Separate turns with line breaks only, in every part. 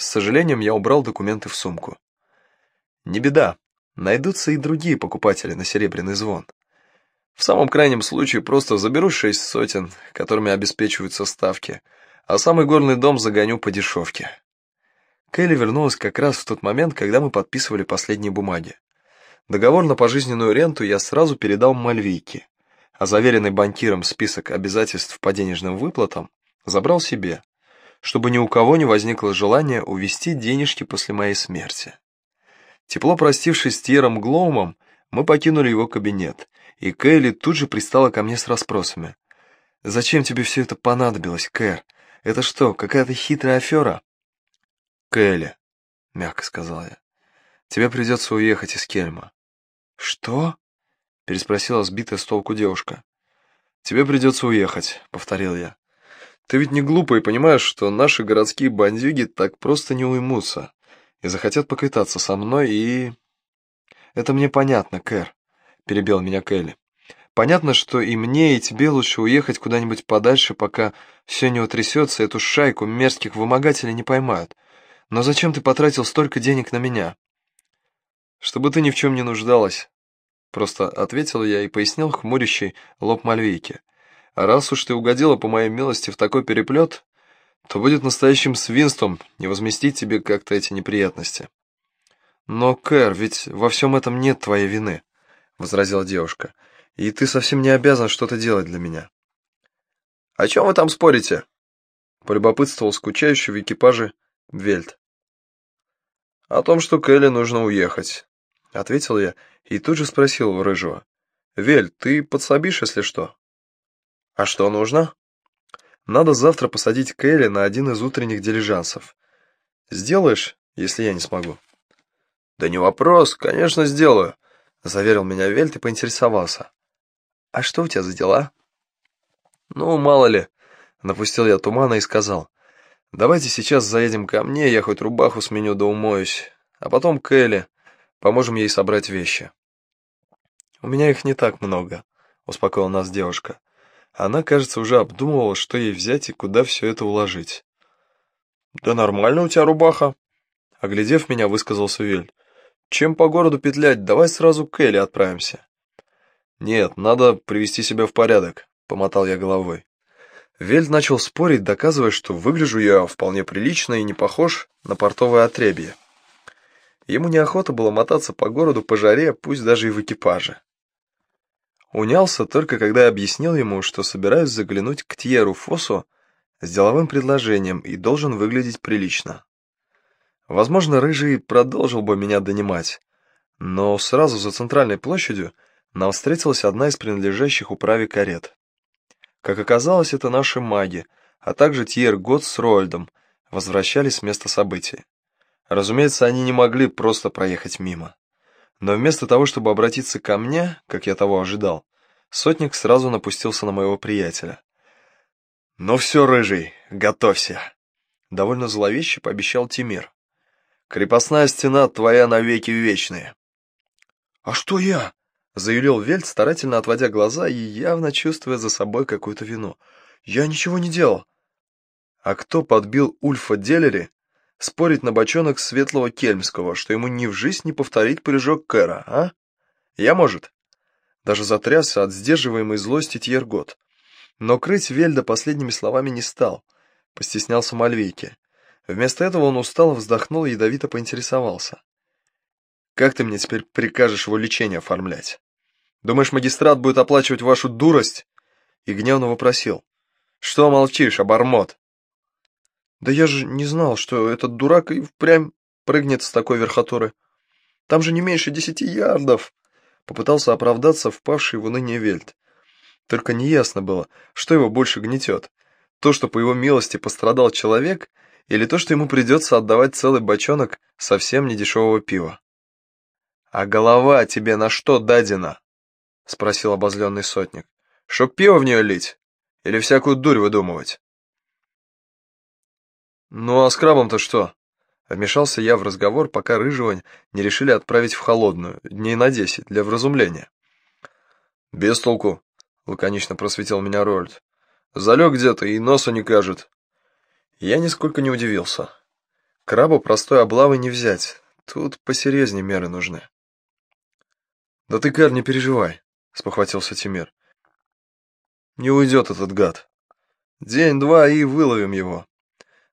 С сожалением я убрал документы в сумку. Не беда, найдутся и другие покупатели на серебряный звон. В самом крайнем случае просто заберу шесть сотен, которыми обеспечиваются ставки, а самый горный дом загоню по дешевке. Келли вернулась как раз в тот момент, когда мы подписывали последние бумаги. Договор на пожизненную ренту я сразу передал Мальвийке, а заверенный банкиром список обязательств по денежным выплатам забрал себе, чтобы ни у кого не возникло желания увести денежки после моей смерти. Тепло простившись с Тьером Глоумом, мы покинули его кабинет, и Кэлли тут же пристала ко мне с расспросами. «Зачем тебе все это понадобилось, Кэр? Это что, какая-то хитрая афера?» «Кэлли», — мягко сказал я, — «тебе придется уехать из Кельма». «Что?» — переспросила сбитая с толку девушка. «Тебе придется уехать», — повторил я. «Ты ведь не глупый, понимаешь, что наши городские бандюги так просто не уймутся и захотят поквитаться со мной и...» «Это мне понятно, Кэр», — перебил меня Келли. «Понятно, что и мне, и тебе лучше уехать куда-нибудь подальше, пока все не утрясется, эту шайку мерзких вымогателей не поймают. Но зачем ты потратил столько денег на меня?» «Чтобы ты ни в чем не нуждалась», — просто ответил я и пояснил хмурящий лоб Мальвейки. «А раз уж ты угодила по моей милости в такой переплет, то будет настоящим свинством не возместить тебе как-то эти неприятности». «Но, Кэр, ведь во всем этом нет твоей вины», — возразила девушка, «и ты совсем не обязан что-то делать для меня». «О чем вы там спорите?» — полюбопытствовал скучающий в экипаже Вельт. «О том, что Келли нужно уехать», — ответил я и тут же спросил у Рыжего. «Вель, ты подсобишь, если что?» «А что нужно?» «Надо завтра посадить Келли на один из утренних дилижансов. Сделаешь, если я не смогу?» «Да не вопрос, конечно, сделаю», — заверил меня Вельт и поинтересовался. «А что у тебя за дела?» «Ну, мало ли», — напустил я тумана и сказал. Давайте сейчас заедем ко мне, я хоть рубаху сменю да умоюсь, а потом к Элли, поможем ей собрать вещи. У меня их не так много, успокоила нас девушка. Она, кажется, уже обдумывала, что ей взять и куда все это уложить. Да нормально у тебя рубаха, оглядев меня, высказался Виль. Чем по городу петлять, давай сразу к Элли отправимся. Нет, надо привести себя в порядок, помотал я головой. Вельт начал спорить, доказывая, что выгляжу я вполне прилично и не похож на портовое отребье. Ему неохота было мотаться по городу по жаре, пусть даже и в экипаже. Унялся только, когда объяснил ему, что собираюсь заглянуть к Тьеру Фосу с деловым предложением и должен выглядеть прилично. Возможно, Рыжий продолжил бы меня донимать, но сразу за центральной площадью нам встретилась одна из принадлежащих управе карет. Как оказалось, это наши маги, а также Тьер Гот с Роальдом возвращались с места событий. Разумеется, они не могли просто проехать мимо. Но вместо того, чтобы обратиться ко мне, как я того ожидал, сотник сразу напустился на моего приятеля. «Ну все, рыжий, готовься!» Довольно зловеще пообещал Тимир. «Крепостная стена твоя навеки вечные!» «А что я?» заявил Вельт, старательно отводя глаза и явно чувствуя за собой какую-то вину. «Я ничего не делал». А кто подбил Ульфа Деллери спорить на бочонок светлого кельмского, что ему ни в жизнь не повторить прыжок Кэра, а? Я, может?» Даже затрясся от сдерживаемой злости Тьергот. Но крыть Вельда последними словами не стал, постеснялся Мальвейки. Вместо этого он устало вздохнул и ядовито поинтересовался. Как ты мне теперь прикажешь его лечение оформлять? Думаешь, магистрат будет оплачивать вашу дурость?» И гневно вопросил. «Что молчишь, обормот?» «Да я же не знал, что этот дурак и впрямь прыгнет с такой верхотуры. Там же не меньше десяти ярдов!» Попытался оправдаться впавший в уныние Вельт. Только неясно было, что его больше гнетет. То, что по его милости пострадал человек, или то, что ему придется отдавать целый бочонок совсем недешевого пива. «А голова тебе на что дадена?» — спросил обозленный сотник. «Чтоб пиво в нее лить? Или всякую дурь выдумывать?» «Ну а с крабом-то что?» Вмешался я в разговор, пока Рыжего не решили отправить в холодную, дней на десять, для вразумления. «Без толку», — лаконично просветил меня Рольд. «Залег где-то и носа не кажет». Я нисколько не удивился. Краба простой облавы не взять, тут посерьезнее меры нужны. «Да ты, Кэр, не переживай», — спохватился Тимир. «Не уйдет этот гад. День-два и выловим его.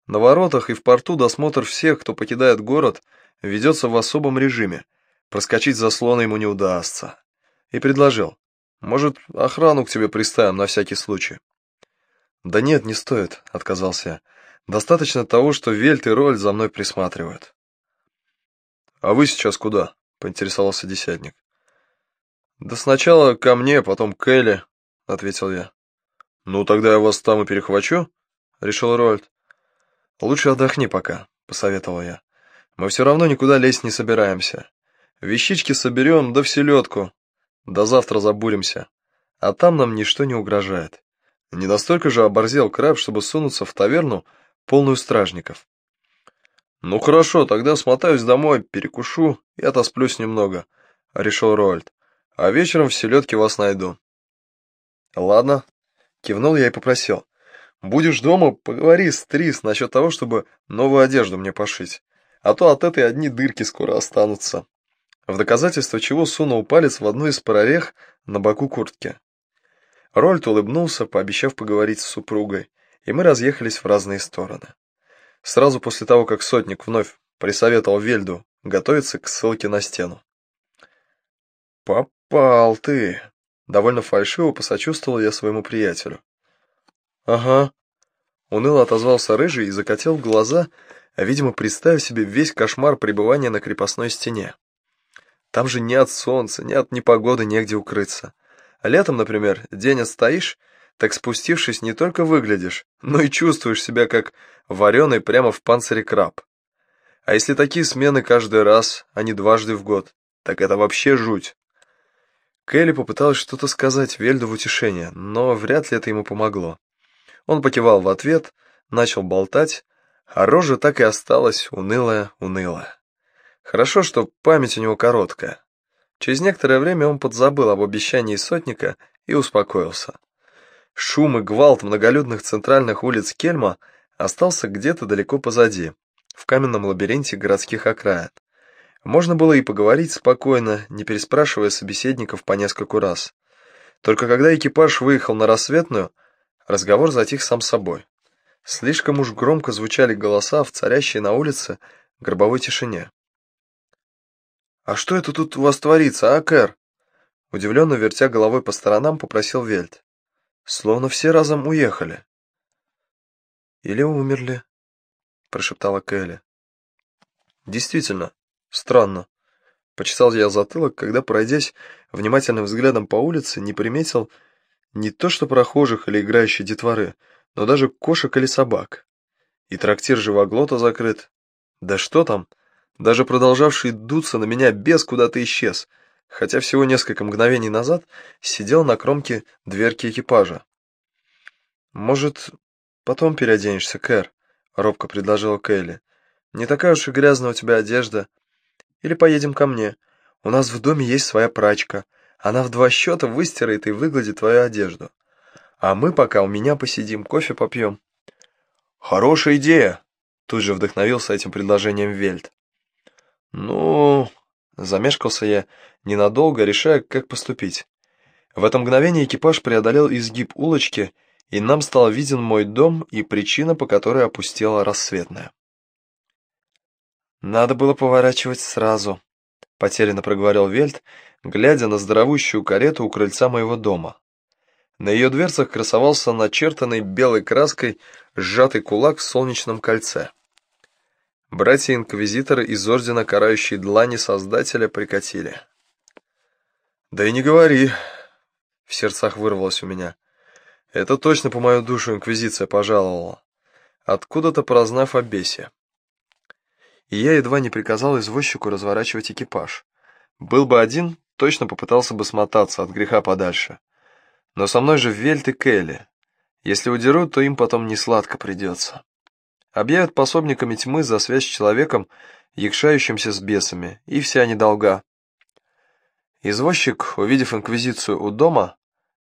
На воротах и в порту досмотр всех, кто покидает город, ведется в особом режиме. Проскочить заслон ему не удастся». И предложил. «Может, охрану к тебе приставим на всякий случай?» «Да нет, не стоит», — отказался я. «Достаточно того, что Вельт и Роль за мной присматривают». «А вы сейчас куда?» — поинтересовался десятник. «Да сначала ко мне, потом к Элли», — ответил я. «Ну, тогда я вас там и перехвачу», — решил Рольд. «Лучше отдохни пока», — посоветовал я. «Мы все равно никуда лезть не собираемся. Вещички соберем, да в селедку. До завтра забуримся. А там нам ничто не угрожает. Не настолько же оборзел краб, чтобы сунуться в таверну, полную стражников». «Ну хорошо, тогда смотаюсь домой, перекушу и отосплюсь немного», — решил Роальд а вечером в селедке вас найду». «Ладно», — кивнул я и попросил. «Будешь дома, поговори с Трис насчет того, чтобы новую одежду мне пошить, а то от этой одни дырки скоро останутся». В доказательство чего сунул палец в одну из прорех на боку куртки. Рольд улыбнулся, пообещав поговорить с супругой, и мы разъехались в разные стороны. Сразу после того, как сотник вновь присоветовал Вельду готовиться к ссылке на стену. «Пап, «Пал ты!» — довольно фальшиво посочувствовал я своему приятелю. «Ага», — уныло отозвался Рыжий и закатил глаза, видимо, представив себе весь кошмар пребывания на крепостной стене. Там же ни от солнца, ни от непогоды негде укрыться. А летом, например, день отстоишь, так спустившись не только выглядишь, но и чувствуешь себя как вареный прямо в панцире краб. А если такие смены каждый раз, а не дважды в год, так это вообще жуть. Келли попыталась что-то сказать Вельду в утешение, но вряд ли это ему помогло. Он покивал в ответ, начал болтать, а рожа так и осталась унылая-унылая. Хорошо, что память у него короткая. Через некоторое время он подзабыл об обещании сотника и успокоился. Шум и гвалт многолюдных центральных улиц Кельма остался где-то далеко позади, в каменном лабиринте городских окраин. Можно было и поговорить спокойно, не переспрашивая собеседников по нескольку раз. Только когда экипаж выехал на рассветную, разговор затих сам собой. Слишком уж громко звучали голоса в царящей на улице гробовой тишине. «А что это тут у вас творится, а, Кэр?» Удивленно вертя головой по сторонам, попросил Вельт. «Словно все разом уехали». «Или умерли», — прошептала Кэлли. «Действительно, Странно. Почесал я затылок, когда, пройдясь внимательным взглядом по улице, не приметил не то что прохожих или играющей детворы, но даже кошек или собак. И трактир живоглота закрыт. Да что там, даже продолжавший дуться на меня без куда-то исчез, хотя всего несколько мгновений назад сидел на кромке дверки экипажа. «Может, потом переоденешься, Кэр?» — робко предложила Келли. «Не такая уж и грязная у тебя одежда, или поедем ко мне. У нас в доме есть своя прачка. Она в два счета выстирает и выгладит твою одежду. А мы пока у меня посидим, кофе попьем». «Хорошая идея!» Тут же вдохновился этим предложением Вельт. «Ну...» Замешкался я ненадолго, решая, как поступить. В это мгновение экипаж преодолел изгиб улочки, и нам стал виден мой дом и причина, по которой опустела рассветная. «Надо было поворачивать сразу», — потерянно проговорил Вельт, глядя на здоровущую карету у крыльца моего дома. На ее дверцах красовался начертанный белой краской сжатый кулак в солнечном кольце. Братья-инквизиторы из Ордена Карающей Длани Создателя прикатили. «Да и не говори», — в сердцах вырвалось у меня. «Это точно по мою душу Инквизиция пожаловала, откуда-то прознав о бесе и я едва не приказал извозчику разворачивать экипаж. Был бы один, точно попытался бы смотаться от греха подальше. Но со мной же Вельт и Келли. Если удерут, то им потом не сладко придется. Объявят пособниками тьмы за связь с человеком, якшающимся с бесами, и вся недолга. Извозчик, увидев инквизицию у дома,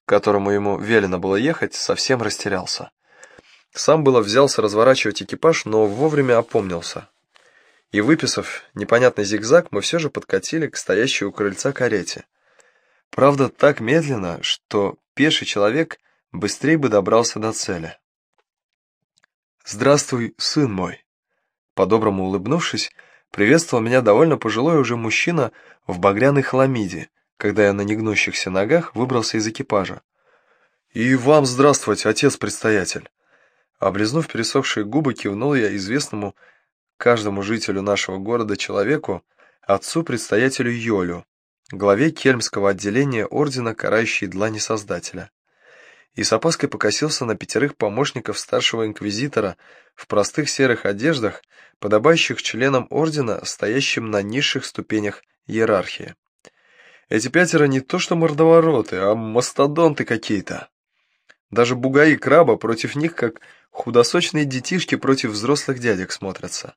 к которому ему велено было ехать, совсем растерялся. Сам было взялся разворачивать экипаж, но вовремя опомнился. И, выписав непонятный зигзаг, мы все же подкатили к стоящей у крыльца карете. Правда, так медленно, что пеший человек быстрее бы добрался до цели. «Здравствуй, сын мой!» По-доброму улыбнувшись, приветствовал меня довольно пожилой уже мужчина в багряной хламиде, когда я на негнущихся ногах выбрался из экипажа. «И вам здравствуйте, отец-предстоятель!» Облизнув пересохшие губы, кивнул я известному каждому жителю нашего города человеку, отцу-предстоятелю Йолю, главе кельмского отделения ордена карающей длани Создателя. И с опаской покосился на пятерых помощников старшего инквизитора в простых серых одеждах, подобающих членам ордена, стоящим на низших ступенях иерархии. Эти пятеро не то что мордовороты, а мастодонты какие-то. Даже бугаи краба против них, как худосочные детишки против взрослых дядек смотрятся.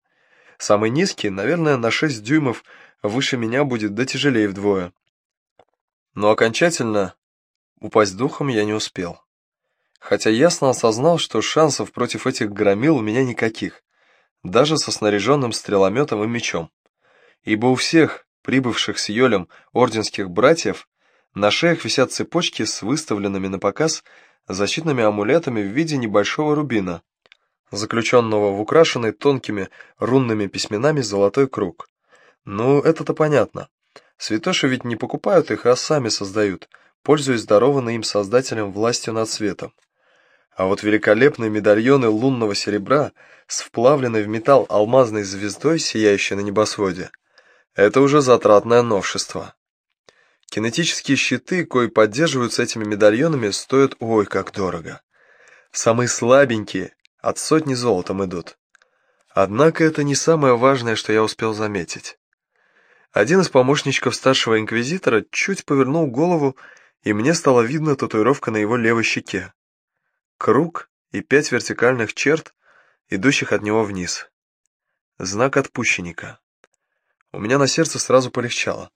Самый низкий, наверное, на 6 дюймов выше меня будет, да тяжелее вдвое. Но окончательно упасть духом я не успел. Хотя ясно осознал, что шансов против этих громил у меня никаких, даже со снаряженным стрелометом и мечом. Ибо у всех, прибывших с Йолем орденских братьев, на шеях висят цепочки с выставленными на показ защитными амулетами в виде небольшого рубина, заключенного в украшенный тонкими рунными письменами золотой круг. Ну, это-то понятно. Святоши ведь не покупают их, а сами создают, пользуясь дарованной им создателем властью над светом. А вот великолепные медальоны лунного серебра с вплавленной в металл алмазной звездой, сияющей на небосводе, это уже затратное новшество. Кинетические щиты, кои поддерживаются этими медальонами, стоят ой как дорого. Самые слабенькие, от сотни золотом идут. Однако это не самое важное, что я успел заметить. Один из помощничков старшего инквизитора чуть повернул голову, и мне стало видно татуировка на его левой щеке. Круг и пять вертикальных черт, идущих от него вниз. Знак отпущенника. У меня на сердце сразу полегчало.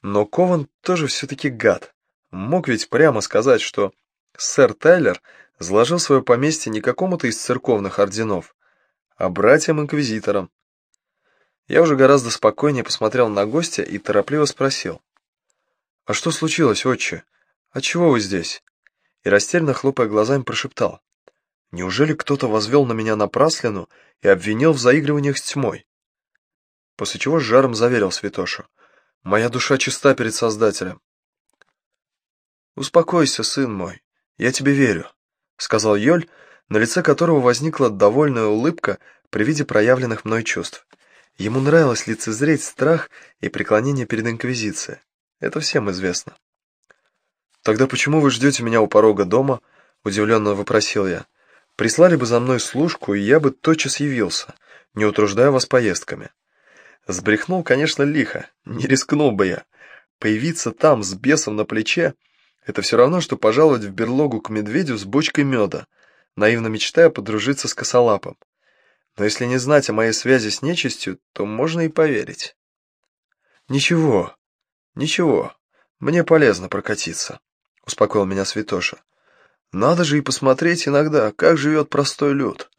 Но Кован тоже все-таки гад. Мог ведь прямо сказать, что сэр Тайлер заложил свое поместье не какому-то из церковных орденов, а братьям-инквизиторам. Я уже гораздо спокойнее посмотрел на гостя и торопливо спросил. «А что случилось, отче? Отчего вы здесь?» И растерянно хлопая глазами прошептал. «Неужели кто-то возвел на меня напраслину и обвинил в заигрываниях с тьмой?» После чего с жаром заверил святошу. «Моя душа чиста перед Создателем». «Успокойся, сын мой, я тебе верю», — сказал Йоль, на лице которого возникла довольная улыбка при виде проявленных мной чувств. Ему нравилось лицезреть страх и преклонение перед Инквизицией. Это всем известно. «Тогда почему вы ждете меня у порога дома?» — удивленно вопросил я. «Прислали бы за мной служку, и я бы тотчас явился, не утруждая вас поездками». Сбрехнул, конечно, лихо, не рискнул бы я. Появиться там с бесом на плече — это все равно, что пожаловать в берлогу к медведю с бочкой меда, наивно мечтая подружиться с косолапом. Но если не знать о моей связи с нечистью, то можно и поверить. «Ничего, ничего, мне полезно прокатиться», — успокоил меня Святоша. «Надо же и посмотреть иногда, как живет простой люд».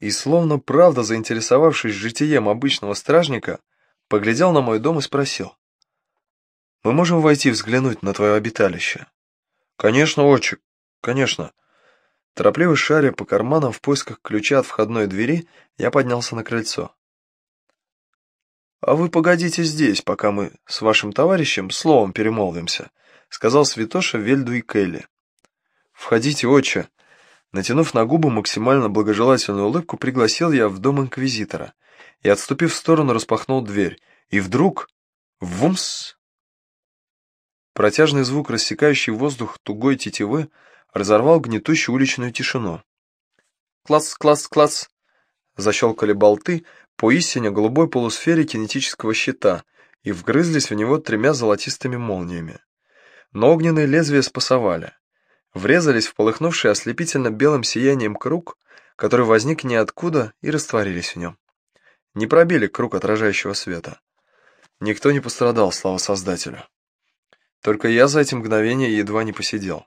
И, словно правда заинтересовавшись житием обычного стражника, поглядел на мой дом и спросил. «Мы можем войти взглянуть на твое обиталище?» «Конечно, отчик, конечно», Торопливо шаря по карманам в поисках ключа от входной двери, я поднялся на крыльцо. «А вы погодите здесь, пока мы с вашим товарищем словом перемолвимся», сказал святоша Вельду и Келли. «Входите, отче!» Натянув на губы максимально благожелательную улыбку, пригласил я в дом инквизитора и, отступив в сторону, распахнул дверь. И вдруг... Вумс! Протяжный звук, рассекающий воздух тугой тетивы, разорвал гнетущую уличную тишину. «Класс, класс, класс!» Защелкали болты по истине голубой полусфере кинетического щита и вгрызлись в него тремя золотистыми молниями. Но огненные лезвия спасовали. Врезались в полыхнувший ослепительно белым сиянием круг, который возник ниоткуда и растворились в нем. Не пробили круг отражающего света. Никто не пострадал, слава Создателю. Только я за эти мгновения едва не посидел.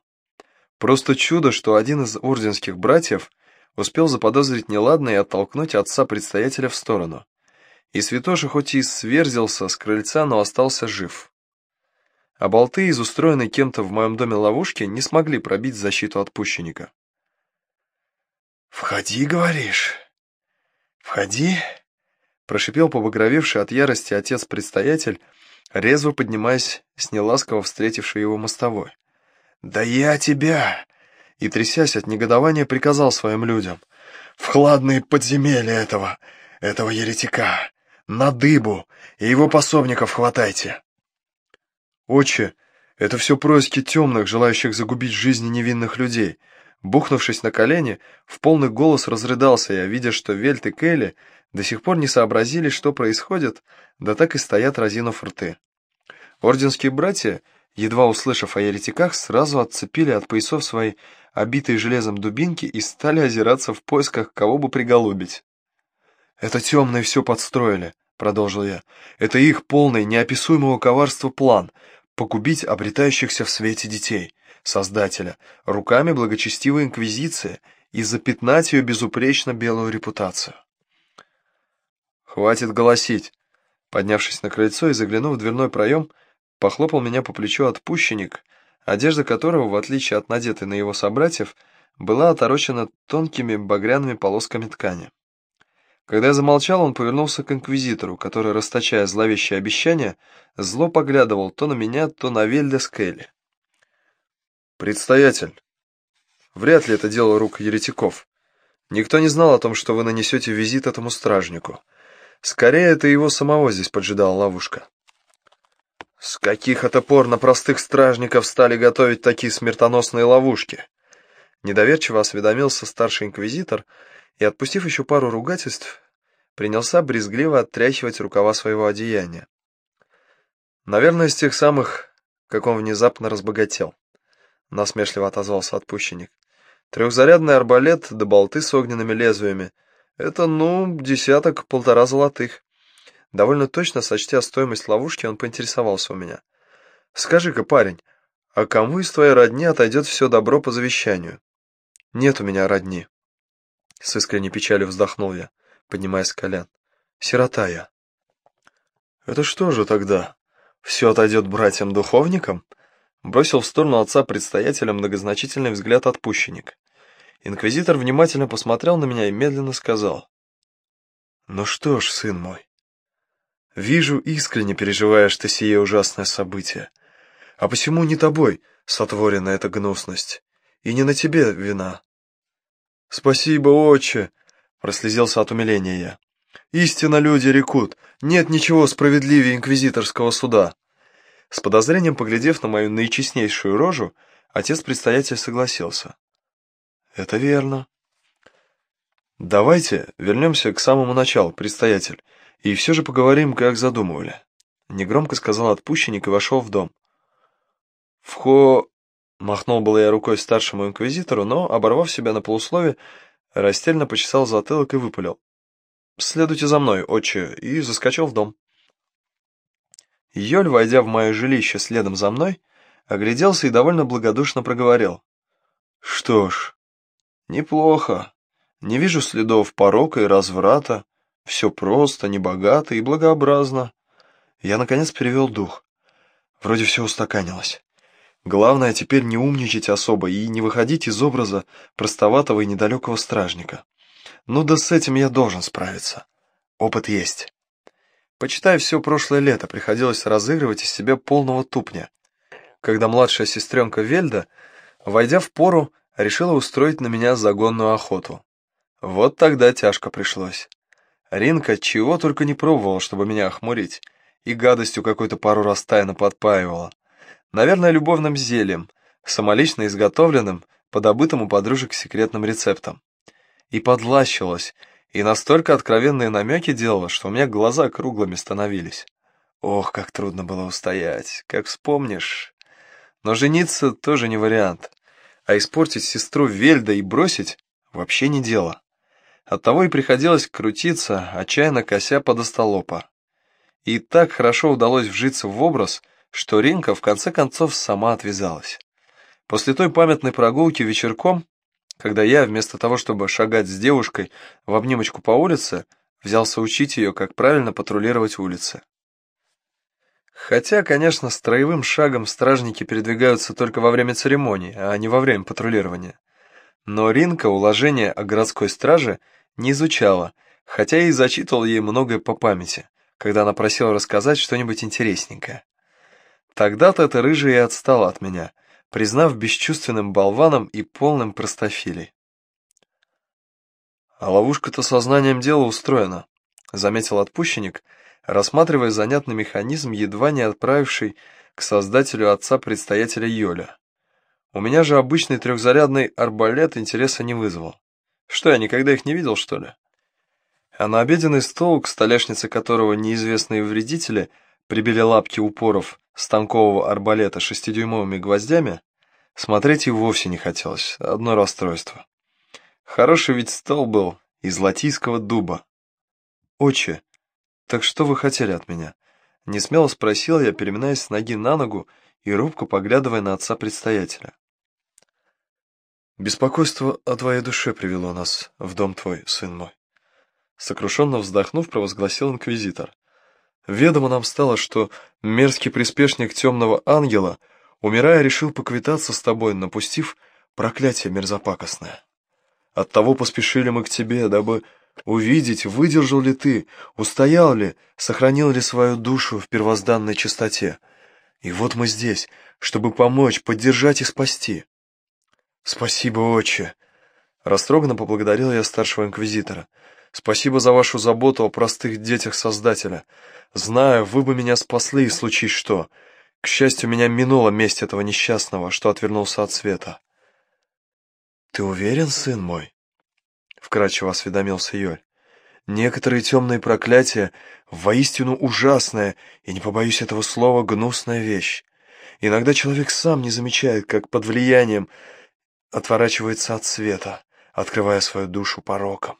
Просто чудо, что один из орденских братьев успел заподозрить неладное и оттолкнуть отца-предстоятеля в сторону. И Святоша хоть и сверзился с крыльца, но остался жив. А болты из устроенной кем-то в моем доме ловушки не смогли пробить защиту отпущенника.
«Входи, говоришь? Входи?»
Прошипел побагровевший от ярости отец-предстоятель, резво поднимаясь с неласково встретившей его мостовой.
«Да я тебя!» И, трясясь от негодования, приказал своим людям. «В хладные подземелья этого, этого еретика, на дыбу, и его пособников хватайте!»
«Отче, это все происки темных, желающих загубить жизни невинных людей», Бухнувшись на колени, в полный голос разрыдался я, видя, что Вельт и Келли до сих пор не сообразили, что происходит, да так и стоят разинув рты. Орденские братья, едва услышав о еретиках, сразу отцепили от поясов свои обитые железом дубинки и стали озираться в поисках, кого бы приголубить. «Это темные все подстроили», — продолжил я. «Это их полный, неописуемого коварства план — погубить обретающихся в свете детей, Создателя, руками благочестивой инквизиции и запятнать ее безупречно белую репутацию». «Хватит голосить!» Поднявшись на крыльцо и заглянув в дверной проем, похлопал меня по плечу отпущенник, одежда которого, в отличие от надетой на его собратьев, была оторочена тонкими багряными полосками ткани. Когда я замолчал, он повернулся к инквизитору, который, расточая зловещее обещание, зло поглядывал то на меня, то на Вельда Скелли. «Предстоятель, вряд ли это дело рук еретиков. Никто не знал о том, что вы нанесете визит этому стражнику. Скорее, это его самого здесь поджидала ловушка. С каких это пор на простых стражников стали готовить такие смертоносные ловушки? Недоверчиво осведомился старший инквизитор и, отпустив еще пару ругательств, принялся брезгливо оттряхивать рукава своего одеяния. Наверное, с тех самых, как он внезапно разбогател. Насмешливо отозвался отпущенник. Трехзарядный арбалет да болты с огненными лезвиями — это, ну, десяток-полтора золотых. Довольно точно, сочтя стоимость ловушки, он поинтересовался у меня. «Скажи-ка, парень, а кому из твоей родни отойдет все добро по завещанию?» «Нет у меня родни». С искренней печалью вздохнул я, поднимаясь с колен. «Сирота я». «Это что же тогда? Все отойдет братьям-духовникам?» Бросил в сторону отца предстоятеля многозначительный взгляд отпущенник. Инквизитор внимательно посмотрел на меня и медленно сказал. «Ну что ж, сын мой, вижу, искренне переживаешь ты сие ужасное событие, а посему не тобой сотворена эта гнусность, и не на тебе вина». «Спасибо, отче!» — прослезился от умиления я. «Истинно люди рекут, нет ничего справедливее инквизиторского суда». С подозрением поглядев на мою наичестнейшую рожу, отец-предстоятель согласился. Это верно. Давайте вернемся к самому началу, предстоятель, и все же поговорим, как задумывали. Негромко сказал отпущенник и вошел в дом. Вхо... Махнул было я рукой старшему инквизитору, но, оборвав себя на полуслове, растерянно почесал затылок и выпалил. «Следуйте за мной, отче», и заскочил в дом. Йоль, войдя в мое жилище следом за мной, огляделся и довольно благодушно проговорил. «Что ж, Неплохо. Не вижу следов порока и разврата. Все просто, небогато и благообразно. Я, наконец, перевел дух. Вроде все устаканилось. Главное теперь не умничать особо и не выходить из образа простоватого и недалекого стражника. Ну да с этим я должен справиться. Опыт есть. Почитай, все прошлое лето приходилось разыгрывать из себя полного тупня. Когда младшая сестренка Вельда, войдя в пору, решила устроить на меня загонную охоту. Вот тогда тяжко пришлось. Ринка чего только не пробовала, чтобы меня охмурить, и гадостью какой-то пару раз тайно подпаивала. Наверное, любовным зельем, самолично изготовленным по добытому подружек секретным рецептом. И подлащилась, и настолько откровенные намеки делала, что у меня глаза круглыми становились. Ох, как трудно было устоять, как вспомнишь. Но жениться тоже не вариант а испортить сестру Вельда и бросить — вообще не дело. Оттого и приходилось крутиться, отчаянно кося под остолопа. И так хорошо удалось вжиться в образ, что Ринка в конце концов сама отвязалась. После той памятной прогулки вечерком, когда я, вместо того, чтобы шагать с девушкой в обнимочку по улице, взялся учить ее, как правильно патрулировать улицы. Хотя, конечно, строевым шагом стражники передвигаются только во время церемонии, а не во время патрулирования. Но Ринка уложение о городской страже не изучала, хотя и зачитывал ей многое по памяти, когда она просила рассказать что-нибудь интересненькое. Тогда-то эта рыжая и отстала от меня, признав бесчувственным болваном и полным простофилей. «А ловушка-то сознанием дела устроена», — заметил отпущенник, рассматривая занятный механизм, едва не отправивший к создателю отца-предстоятеля Йоля. У меня же обычный трехзарядный арбалет интереса не вызвал. Что, я никогда их не видел, что ли? А на обеденный стол, к столешнице которого неизвестные вредители прибили лапки упоров станкового арбалета шестидюймовыми гвоздями, смотреть и вовсе не хотелось, одно расстройство. Хороший ведь стол был из латийского дуба. «Отче, так что вы хотели от меня?» Несмело спросил я, переминаясь с ноги на ногу и робко поглядывая на отца-предстоятеля. «Беспокойство о твоей душе привело нас в дом твой, сын мой». Сокрушенно вздохнув, провозгласил инквизитор. Ведомо нам стало, что мерзкий приспешник темного ангела, умирая, решил поквитаться с тобой, напустив проклятие мерзопакостное. Оттого поспешили мы к тебе, дабы увидеть, выдержал ли ты, устоял ли, сохранил ли свою душу в первозданной чистоте. И вот мы здесь, чтобы помочь, поддержать и спасти. Спасибо, отче. Растроганно поблагодарил я старшего инквизитора. Спасибо за вашу заботу о простых детях Создателя. Знаю, вы бы меня спасли, случись что. К счастью, меня минула месть этого несчастного, что отвернулся от света. «Ты уверен, сын мой?» — вкратчиво осведомился Йоль. «Некоторые темные проклятия — воистину ужасная, и не побоюсь этого слова, гнусная вещь. Иногда человек сам не замечает, как под влиянием отворачивается от света, открывая свою душу пороком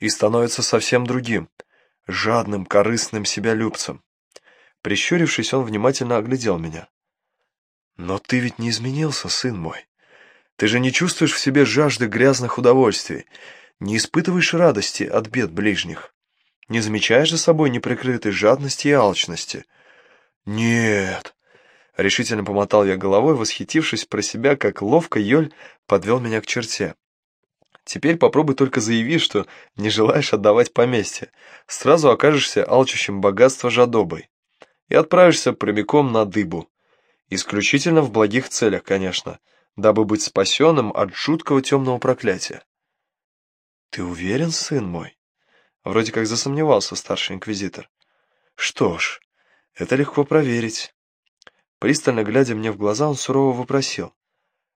и становится совсем другим, жадным, корыстным себялюбцем. Прищурившись, он внимательно оглядел меня. «Но ты ведь не изменился, сын мой. Ты же не чувствуешь в себе жажды грязных удовольствий, не испытываешь радости от бед ближних, не замечаешь за собой неприкрытой жадности и алчности. Нет!» Решительно помотал я головой, восхитившись про себя, как ловко Йоль подвел меня к черте. Теперь попробуй только заяви, что не желаешь отдавать поместье. Сразу окажешься алчущим богатство жадобой. И отправишься прямиком на дыбу. Исключительно в благих целях, конечно, дабы быть спасенным от жуткого темного проклятия. Ты уверен, сын мой? Вроде как засомневался старший инквизитор. Что ж, это легко проверить. Пристально глядя мне в глаза, он сурово вопросил.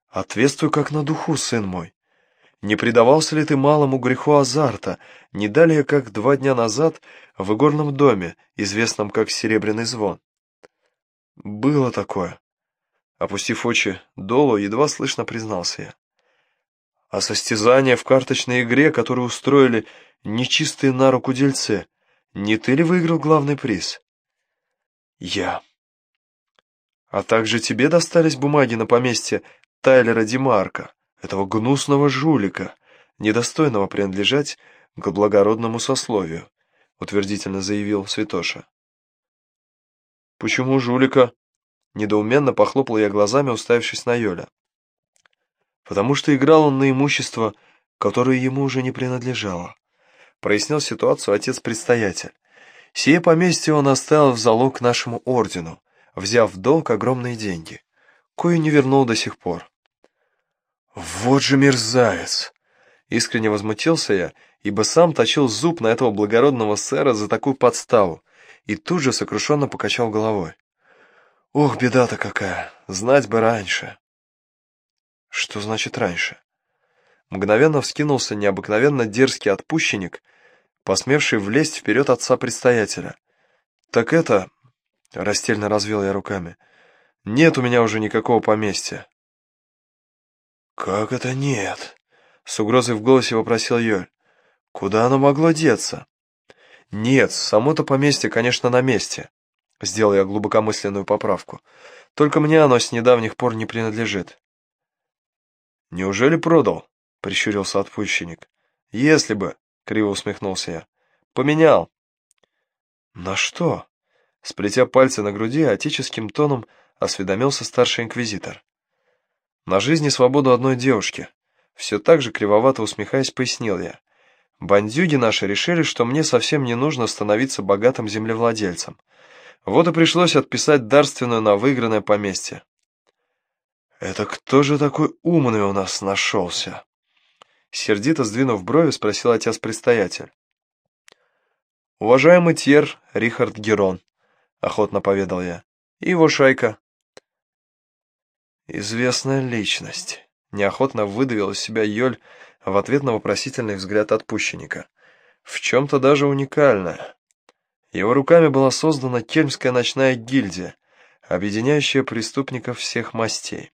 Ответствуй как на духу, сын мой. Не предавался ли ты малому греху азарта, не далее, как два дня назад в игорном доме, известном как Серебряный звон? Было такое. Опустив очи долу, едва слышно признался я. А состязание в карточной игре, которую устроили нечистые на руку дельцы, не ты ли выиграл главный приз? Я. А также тебе достались бумаги на поместье Тайлера Димарка этого гнусного жулика, недостойного принадлежать к благородному сословию, утвердительно заявил Святоша. «Почему жулика?» Недоуменно похлопал я глазами, уставившись на Йоля. «Потому что играл он на имущество, которое ему уже не принадлежало», прояснил ситуацию отец-предстоятель. «Сие поместье он оставил в залог нашему ордену, взяв в долг огромные деньги, кое не вернул до сих пор. «Вот же мерзавец!» Искренне возмутился я, ибо сам точил зуб на этого благородного сэра за такую подставу, и тут же сокрушенно покачал головой. «Ох, беда-то какая! Знать бы раньше!» «Что значит раньше?» Мгновенно вскинулся необыкновенно дерзкий отпущенник, посмевший влезть вперед отца-предстоятеля. «Так это...» — растельно развел я руками. «Нет у меня уже никакого поместья. «Как это нет?» — с угрозой в голосе вопросил Йоль. «Куда оно могло деться?» «Нет, само-то поместье, конечно, на месте», — сделал я глубокомысленную поправку. «Только мне оно с недавних пор не принадлежит». «Неужели продал?» — прищурился отпущенник. «Если бы», — криво усмехнулся я. поменял».
«На что?»
Сплетя пальцы на груди, отеческим тоном осведомился старший инквизитор. «На жизнь и свободу одной девушки». Все так же кривовато усмехаясь, пояснил я. «Бандюги наши решили, что мне совсем не нужно становиться богатым землевладельцем. Вот и пришлось отписать дарственную на выигранное поместье.
«Это кто же такой умный у нас нашелся?»
Сердито сдвинув брови, спросил отец-предстоятель. «Уважаемый Тьер Рихард Герон», — охотно поведал я, — «и его шайка».
«Известная личность», — неохотно выдавил из себя Йоль в ответ на вопросительный взгляд отпущенника. «В чем-то даже уникальная. Его руками была создана Кельмская ночная гильдия, объединяющая преступников всех мастей.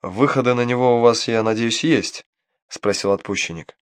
«Выходы на него у вас, я надеюсь, есть?» — спросил отпущенник.